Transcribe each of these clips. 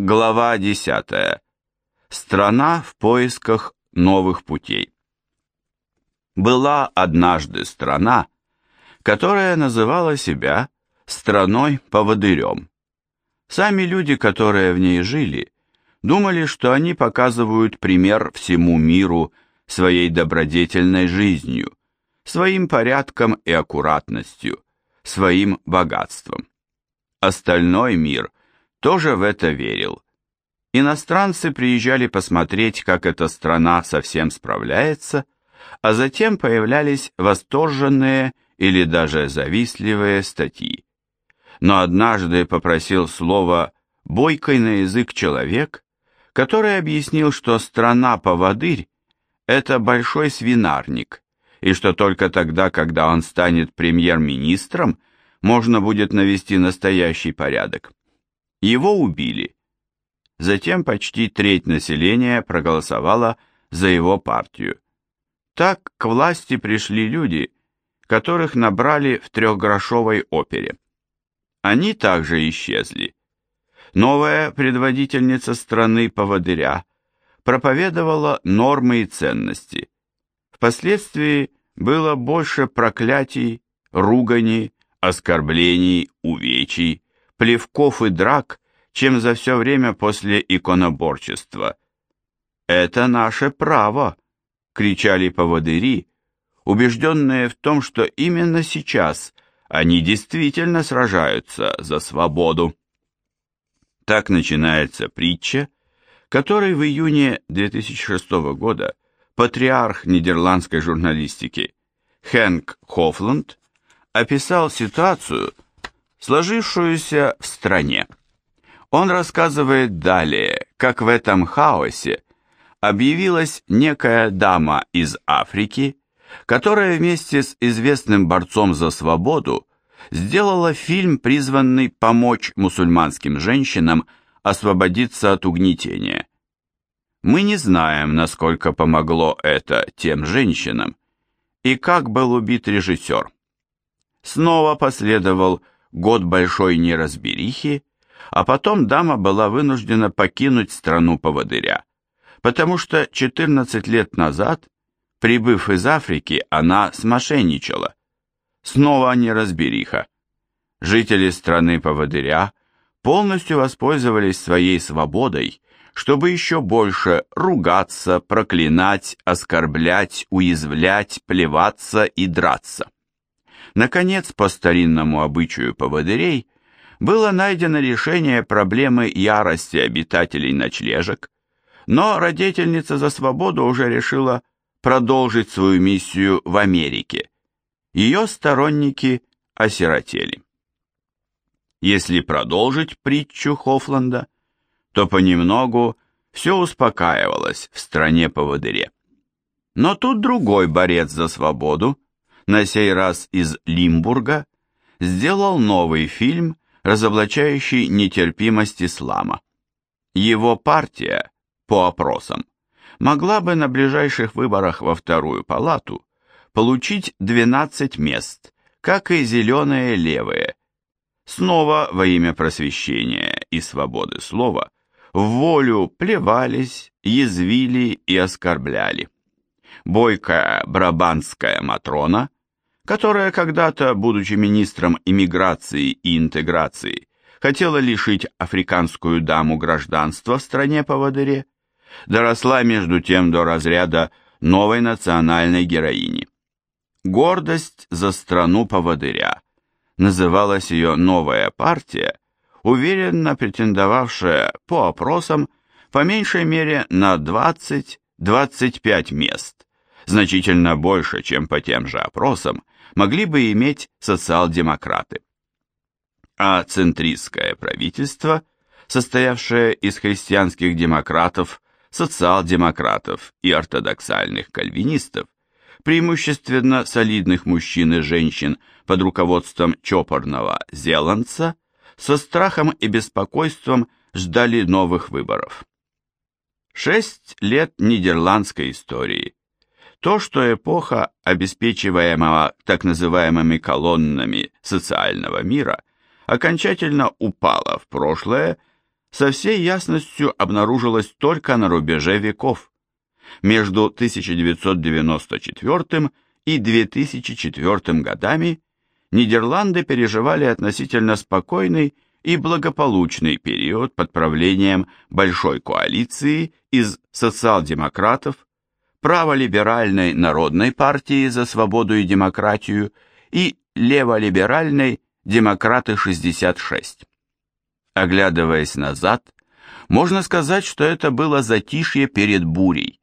Глава 10. Страна в поисках новых путей. Была однажды страна, которая называла себя страной-поводырем. Сами люди, которые в ней жили, думали, что они показывают пример всему миру своей добродетельной жизнью, своим порядком и аккуратностью, своим богатством. Остальной мир тоже в это верил. Иностранцы приезжали посмотреть, как эта страна совсем справляется, а затем появлялись восторженные или даже завистливые статьи. Но однажды попросил слова бойкой на язык человек, который объяснил, что страна-поводырь – это большой свинарник, и что только тогда, когда он станет премьер-министром, можно будет навести настоящий порядок. Его убили. Затем почти треть населения проголосовала за его партию. Так к власти пришли люди, которых набрали в трехгрошовой опере. Они также исчезли. Новая предводительница страны поводыря проповедовала нормы и ценности. Впоследствии было больше проклятий, руганий, оскорблений, увечий, плевков и драк, чем за все время после иконоборчества. «Это наше право!» — кричали поводыри, убежденные в том, что именно сейчас они действительно сражаются за свободу. Так начинается притча, которой в июне 2006 года патриарх нидерландской журналистики Хэнк Хофланд описал ситуацию, сложившуюся в стране. Он рассказывает далее, как в этом хаосе объявилась некая дама из Африки, которая вместе с известным борцом за свободу сделала фильм, призванный помочь мусульманским женщинам освободиться от угнетения. Мы не знаем, насколько помогло это тем женщинам, и как был убит режиссер. Снова последовал год большой неразберихи, а потом дама была вынуждена покинуть страну поводыря, потому что 14 лет назад, прибыв из Африки, она смошенничала. Снова неразбериха. Жители страны поводыря полностью воспользовались своей свободой, чтобы еще больше ругаться, проклинать, оскорблять, уязвлять, плеваться и драться. Наконец, по старинному обычаю поводырей, было найдено решение проблемы ярости обитателей ночлежек, но родительница за свободу уже решила продолжить свою миссию в Америке. Ее сторонники осиротели. Если продолжить притчу Хофланда, то понемногу все успокаивалось в стране поводыре. Но тут другой борец за свободу, на сей раз из Лимбурга, сделал новый фильм, разоблачающий нетерпимость ислама. Его партия, по опросам, могла бы на ближайших выборах во вторую палату получить 12 мест, как и зеленые левые. Снова во имя просвещения и свободы слова в волю плевались, язвили и оскорбляли. Бойкая брабанская Матрона которая когда-то, будучи министром иммиграции и интеграции, хотела лишить африканскую даму гражданства в стране поводыре, доросла между тем до разряда новой национальной героини. Гордость за страну поводыря. Называлась ее «Новая партия», уверенно претендовавшая по опросам по меньшей мере на 20-25 мест, значительно больше, чем по тем же опросам, могли бы иметь социал-демократы. А центристское правительство, состоявшее из христианских демократов, социал-демократов и ортодоксальных кальвинистов, преимущественно солидных мужчин и женщин под руководством чопорного зеландца, со страхом и беспокойством ждали новых выборов. Шесть лет нидерландской истории то, что эпоха, обеспечиваемого так называемыми колоннами социального мира, окончательно упала в прошлое, со всей ясностью обнаружилось только на рубеже веков, между 1994 и 2004 годами Нидерланды переживали относительно спокойный и благополучный период под правлением большой коалиции из социал-демократов, праволиберальной Народной партии за свободу и демократию и леволиберальной Демократы-66. Оглядываясь назад, можно сказать, что это было затишье перед бурей.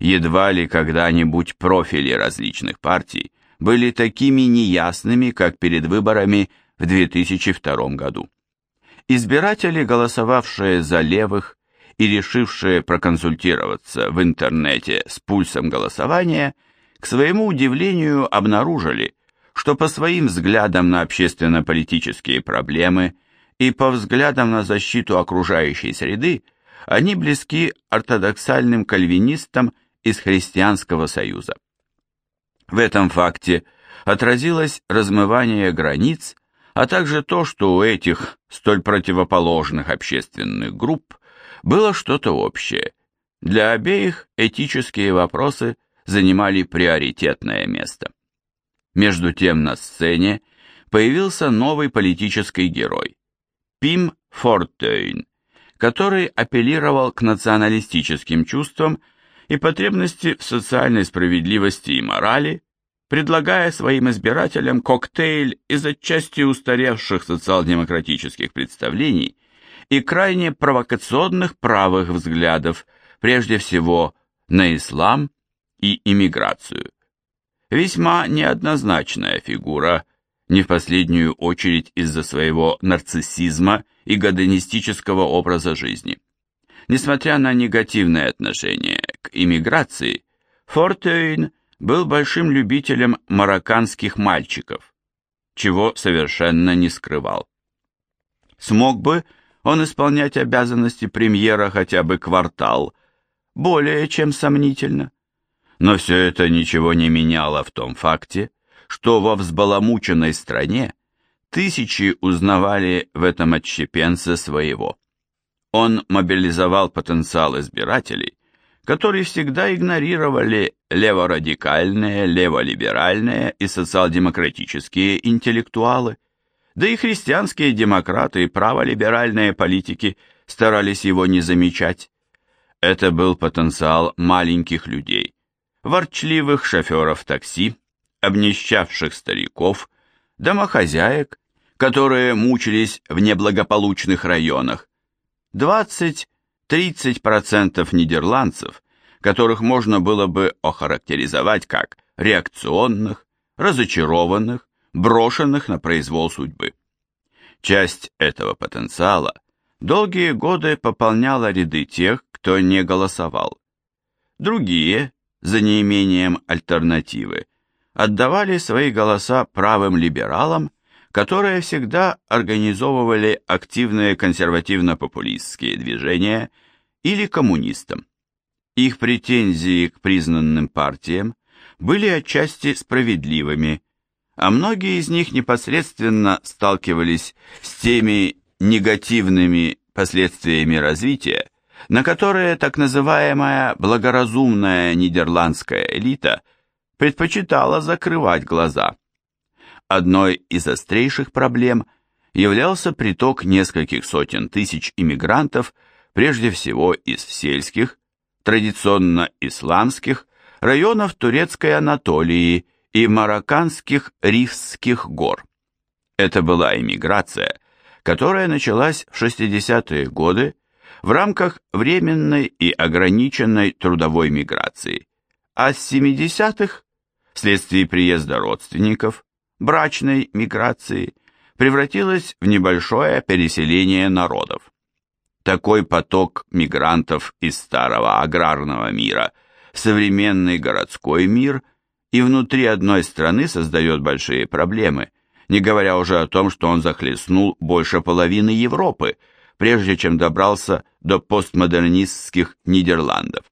Едва ли когда-нибудь профили различных партий были такими неясными, как перед выборами в 2002 году. Избиратели, голосовавшие за левых и решившие проконсультироваться в интернете с пульсом голосования, к своему удивлению обнаружили, что по своим взглядам на общественно-политические проблемы и по взглядам на защиту окружающей среды они близки ортодоксальным кальвинистам из Христианского Союза. В этом факте отразилось размывание границ, а также то, что у этих столь противоположных общественных групп было что-то общее. Для обеих этические вопросы занимали приоритетное место. Между тем на сцене появился новый политический герой – Пим Фортейн, который апеллировал к националистическим чувствам и потребности в социальной справедливости и морали, предлагая своим избирателям коктейль из отчасти устаревших социал-демократических представлений и крайне провокационных правых взглядов, прежде всего на ислам и иммиграцию. Весьма неоднозначная фигура, не в последнюю очередь из-за своего нарциссизма и гадонистического образа жизни. Несмотря на негативное отношение к иммиграции, Фортейн был большим любителем марокканских мальчиков, чего совершенно не скрывал. Смог бы он исполнять обязанности премьера хотя бы квартал, более чем сомнительно. Но все это ничего не меняло в том факте, что во взбаламученной стране тысячи узнавали в этом отщепенце своего. Он мобилизовал потенциал избирателей, которые всегда игнорировали леворадикальные, леволиберальные и социал-демократические интеллектуалы, да и христианские демократы и праволиберальные политики старались его не замечать. Это был потенциал маленьких людей, ворчливых шоферов такси, обнищавших стариков, домохозяек, которые мучились в неблагополучных районах, 20-30% нидерландцев, которых можно было бы охарактеризовать как реакционных, разочарованных, брошенных на произвол судьбы. Часть этого потенциала долгие годы пополняла ряды тех, кто не голосовал. Другие, за неимением альтернативы, отдавали свои голоса правым либералам которые всегда организовывали активные консервативно-популистские движения или коммунистам. Их претензии к признанным партиям были отчасти справедливыми, а многие из них непосредственно сталкивались с теми негативными последствиями развития, на которые так называемая благоразумная нидерландская элита предпочитала закрывать глаза. Одной из острейших проблем являлся приток нескольких сотен тысяч иммигрантов, прежде всего из сельских, традиционно исламских, районов турецкой Анатолии и марокканских Рифских гор. Это была иммиграция, которая началась в 60-е годы в рамках временной и ограниченной трудовой миграции, а с 70-х, вследствие приезда родственников, брачной миграции превратилось в небольшое переселение народов. Такой поток мигрантов из старого аграрного мира в современный городской мир и внутри одной страны создает большие проблемы, не говоря уже о том, что он захлестнул больше половины Европы, прежде чем добрался до постмодернистских Нидерландов.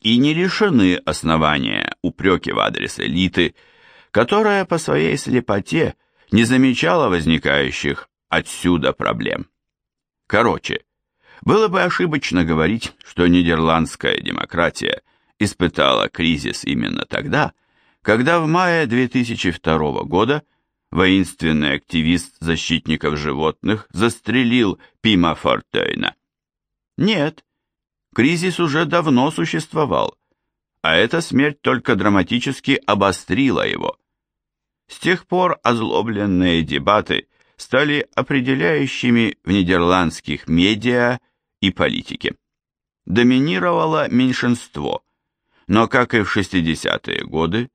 И не лишены основания упреки в адрес элиты – которая по своей слепоте не замечала возникающих отсюда проблем. Короче, было бы ошибочно говорить, что нидерландская демократия испытала кризис именно тогда, когда в мае 2002 года воинственный активист защитников животных застрелил Пима Фортейна. Нет, кризис уже давно существовал, а эта смерть только драматически обострила его. С тех пор озлобленные дебаты стали определяющими в нидерландских медиа и политике. Доминировало меньшинство, но, как и в 60-е годы,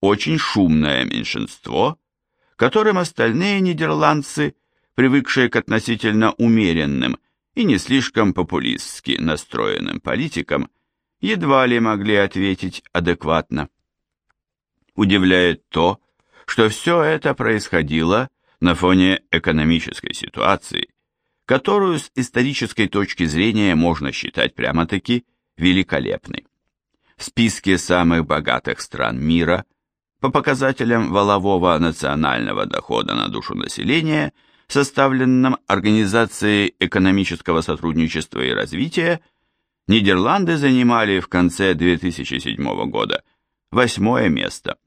очень шумное меньшинство, которым остальные нидерландцы, привыкшие к относительно умеренным и не слишком популистски настроенным политикам, едва ли могли ответить адекватно. Удивляет то, что все это происходило на фоне экономической ситуации, которую с исторической точки зрения можно считать прямо-таки великолепной. В списке самых богатых стран мира по показателям волового национального дохода на душу населения, составленном Организацией экономического сотрудничества и развития, Нидерланды занимали в конце 2007 года восьмое место.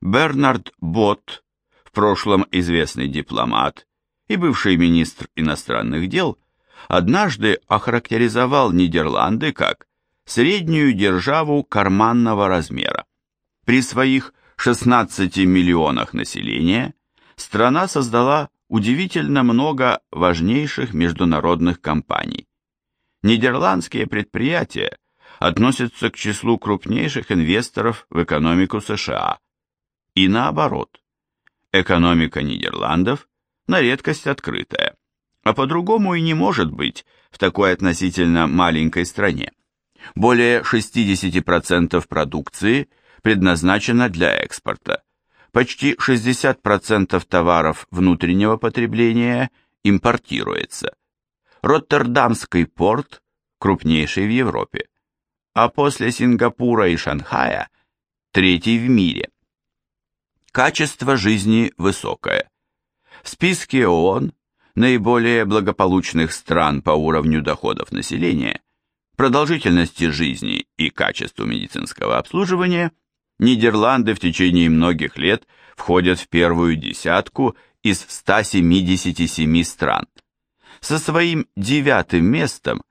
Бернард Бот, в прошлом известный дипломат и бывший министр иностранных дел, однажды охарактеризовал Нидерланды как среднюю державу карманного размера. При своих 16 миллионах населения страна создала удивительно много важнейших международных компаний. Нидерландские предприятия относятся к числу крупнейших инвесторов в экономику США. И наоборот. Экономика Нидерландов на редкость открытая, а по-другому и не может быть в такой относительно маленькой стране. Более 60% продукции – предназначена для экспорта. Почти 60% товаров внутреннего потребления импортируется. Роттердамский порт крупнейший в Европе, а после Сингапура и Шанхая третий в мире. Качество жизни высокое. В списке ООН наиболее благополучных стран по уровню доходов населения, продолжительности жизни и качеству медицинского обслуживания – Нидерланды в течение многих лет входят в первую десятку из 177 стран. Со своим девятым местом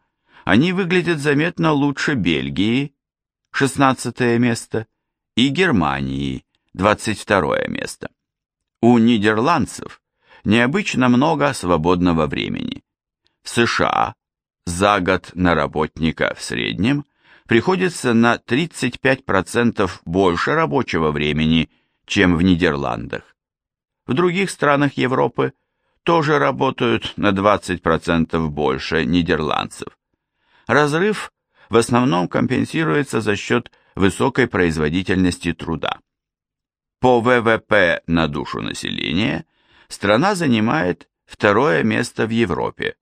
они выглядят заметно лучше Бельгии, 16 место, и Германии, 22 место. У нидерландцев необычно много свободного времени. В США за год на работника в среднем – приходится на 35% больше рабочего времени, чем в Нидерландах. В других странах Европы тоже работают на 20% больше нидерландцев. Разрыв в основном компенсируется за счет высокой производительности труда. По ВВП на душу населения страна занимает второе место в Европе.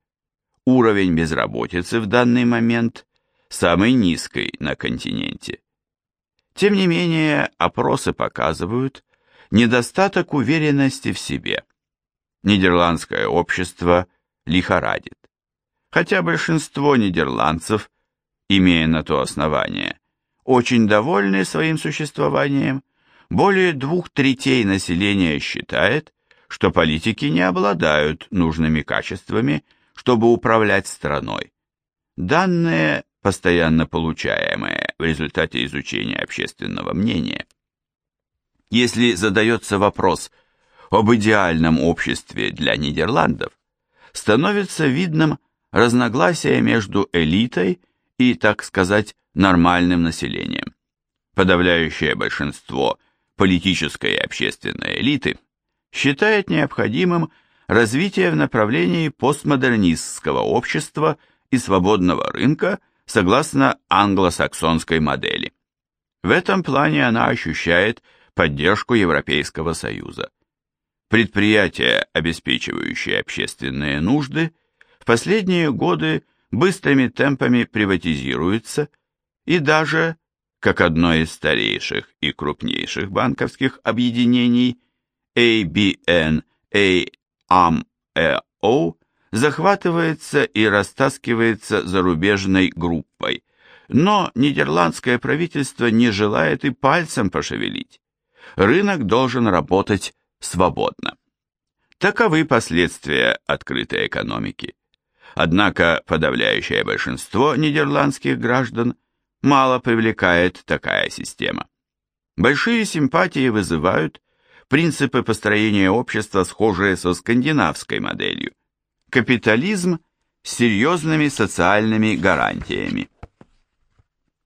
Уровень безработицы в данный момент самой низкой на континенте. Тем не менее, опросы показывают недостаток уверенности в себе. Нидерландское общество лихорадит. Хотя большинство нидерландцев, имея на то основание, очень довольны своим существованием, более двух третей населения считает, что политики не обладают нужными качествами, чтобы управлять страной. Данные постоянно получаемое в результате изучения общественного мнения. Если задается вопрос об идеальном обществе для Нидерландов, становится видным разногласие между элитой и, так сказать, нормальным населением. Подавляющее большинство политической и общественной элиты считает необходимым развитие в направлении постмодернистского общества и свободного рынка – согласно англосаксонской модели. В этом плане она ощущает поддержку Европейского Союза. Предприятия, обеспечивающие общественные нужды, в последние годы быстрыми темпами приватизируются и даже, как одно из старейших и крупнейших банковских объединений, ABN AMRO захватывается и растаскивается зарубежной группой, но нидерландское правительство не желает и пальцем пошевелить. Рынок должен работать свободно. Таковы последствия открытой экономики. Однако подавляющее большинство нидерландских граждан мало привлекает такая система. Большие симпатии вызывают принципы построения общества, схожие со скандинавской моделью. Капитализм с серьезными социальными гарантиями.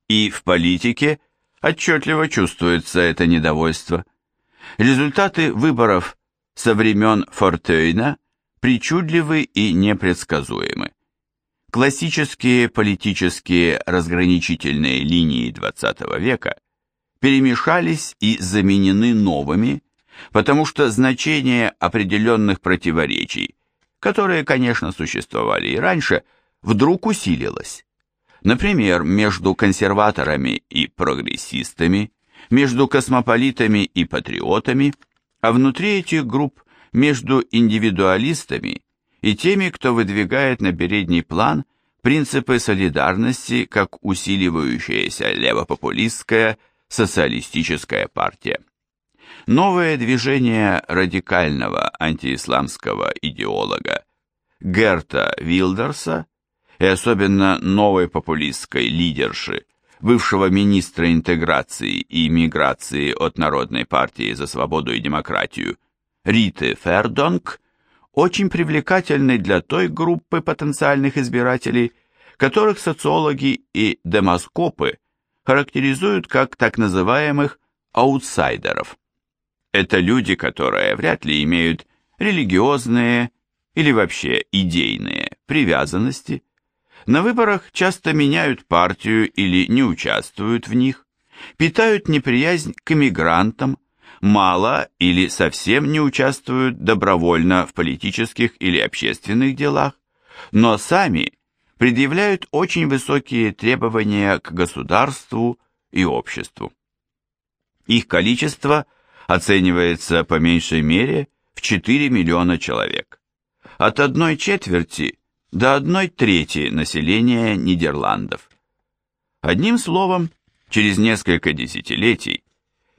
И в политике отчетливо чувствуется это недовольство. Результаты выборов со времен Фортейна причудливы и непредсказуемы. Классические политические разграничительные линии XX века перемешались и заменены новыми, потому что значение определенных противоречий, которые, конечно, существовали и раньше, вдруг усилилось. Например, между консерваторами и прогрессистами, между космополитами и патриотами, а внутри этих групп между индивидуалистами и теми, кто выдвигает на передний план принципы солидарности как усиливающаяся левопопулистская социалистическая партия. Новое движение радикального антиисламского идеолога Герта Вилдерса и особенно новой популистской лидерши, бывшего министра интеграции и миграции от Народной партии за свободу и демократию Риты Фердонг, очень привлекательны для той группы потенциальных избирателей, которых социологи и демоскопы характеризуют как так называемых аутсайдеров. Это люди, которые вряд ли имеют религиозные или вообще идейные привязанности, на выборах часто меняют партию или не участвуют в них, питают неприязнь к эмигрантам, мало или совсем не участвуют добровольно в политических или общественных делах, но сами предъявляют очень высокие требования к государству и обществу. Их количество оценивается по меньшей мере в 4 миллиона человек. От одной четверти до одной трети населения Нидерландов. Одним словом, через несколько десятилетий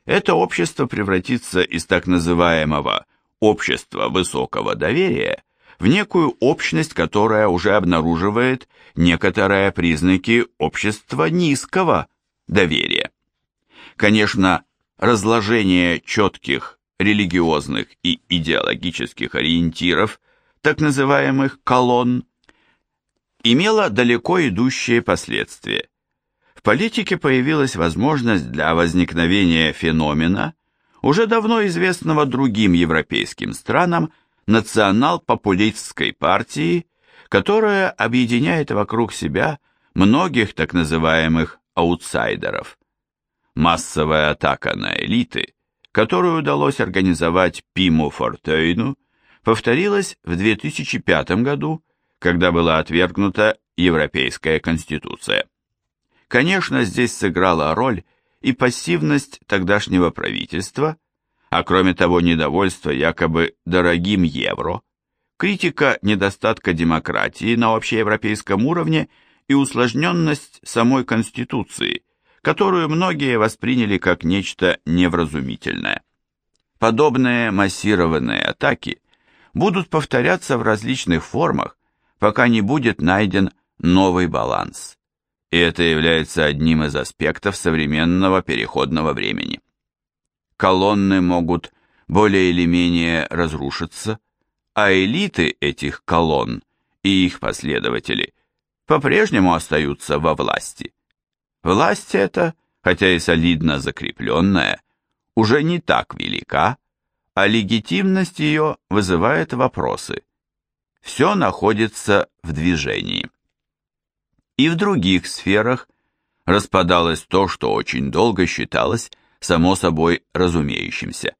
это общество превратится из так называемого общества высокого доверия в некую общность, которая уже обнаруживает некоторые признаки общества низкого доверия. Конечно, разложение четких религиозных и идеологических ориентиров, так называемых колонн, имело далеко идущие последствия. В политике появилась возможность для возникновения феномена, уже давно известного другим европейским странам, национал-популистской партии, которая объединяет вокруг себя многих так называемых аутсайдеров. Массовая атака на элиты, которую удалось организовать Пиму Фортейну, повторилась в 2005 году когда была отвергнута Европейская Конституция. Конечно, здесь сыграла роль и пассивность тогдашнего правительства, а кроме того недовольство якобы дорогим евро, критика недостатка демократии на общеевропейском уровне и усложненность самой Конституции, которую многие восприняли как нечто невразумительное. Подобные массированные атаки будут повторяться в различных формах пока не будет найден новый баланс. И это является одним из аспектов современного переходного времени. Колонны могут более или менее разрушиться, а элиты этих колонн и их последователи по-прежнему остаются во власти. Власть эта, хотя и солидно закрепленная, уже не так велика, а легитимность ее вызывает вопросы все находится в движении. И в других сферах распадалось то, что очень долго считалось само собой разумеющимся.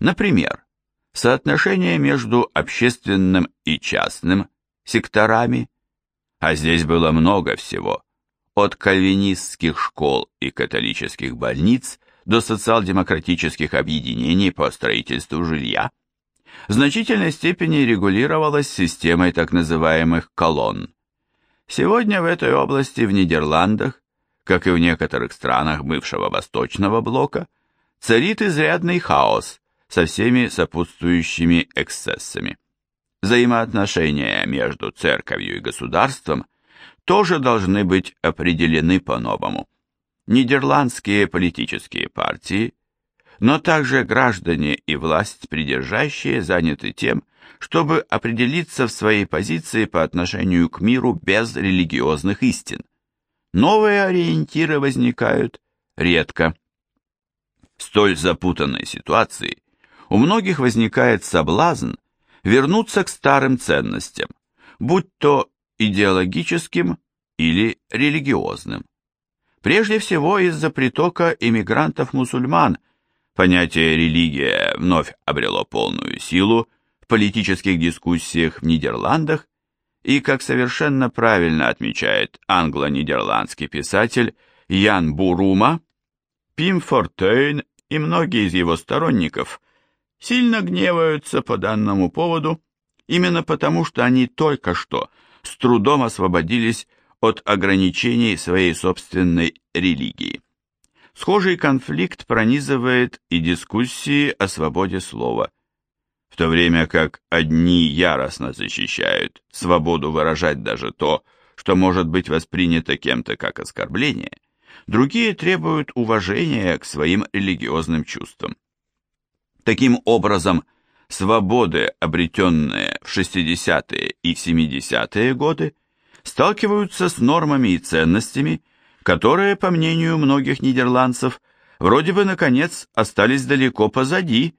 Например, соотношение между общественным и частным секторами, а здесь было много всего, от кальвинистских школ и католических больниц до социал-демократических объединений по строительству жилья – в значительной степени регулировалась системой так называемых колонн. Сегодня в этой области в Нидерландах, как и в некоторых странах бывшего Восточного блока, царит изрядный хаос со всеми сопутствующими эксцессами. Взаимоотношения между церковью и государством тоже должны быть определены по-новому. Нидерландские политические партии, но также граждане и власть придержащие заняты тем, чтобы определиться в своей позиции по отношению к миру без религиозных истин. Новые ориентиры возникают редко. В столь запутанной ситуации у многих возникает соблазн вернуться к старым ценностям, будь то идеологическим или религиозным. Прежде всего из-за притока иммигрантов-мусульман понятие «религия» вновь обрело полную силу в политических дискуссиях в Нидерландах, и, как совершенно правильно отмечает англо-нидерландский писатель Ян Бурума, Пим Фортейн и многие из его сторонников сильно гневаются по данному поводу, именно потому что они только что с трудом освободились от ограничений своей собственной религии. Схожий конфликт пронизывает и дискуссии о свободе слова – в то время как одни яростно защищают свободу выражать даже то, что может быть воспринято кем-то как оскорбление, другие требуют уважения к своим религиозным чувствам. Таким образом, свободы, обретенные в 60-е и 70-е годы, сталкиваются с нормами и ценностями, которые, по мнению многих нидерландцев, вроде бы, наконец, остались далеко позади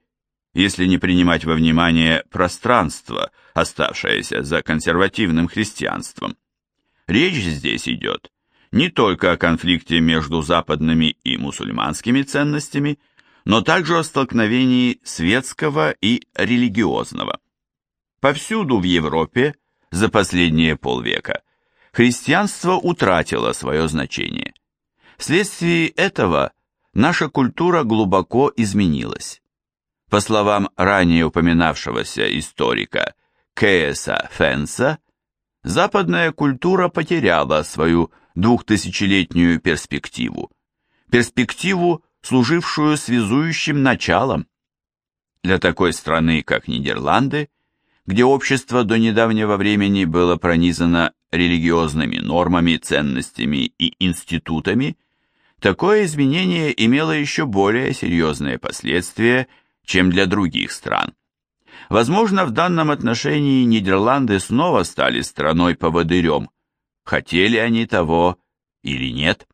если не принимать во внимание пространство, оставшееся за консервативным христианством. Речь здесь идет не только о конфликте между западными и мусульманскими ценностями, но также о столкновении светского и религиозного. Повсюду в Европе за последние полвека христианство утратило свое значение. Вследствие этого наша культура глубоко изменилась. По словам ранее упоминавшегося историка Кейса Фенса, западная культура потеряла свою двухтысячелетнюю перспективу, перспективу, служившую связующим началом. Для такой страны, как Нидерланды, где общество до недавнего времени было пронизано религиозными нормами, ценностями и институтами, такое изменение имело еще более серьезные последствия – чем для других стран. Возможно, в данном отношении Нидерланды снова стали страной-поводырем, хотели они того или нет.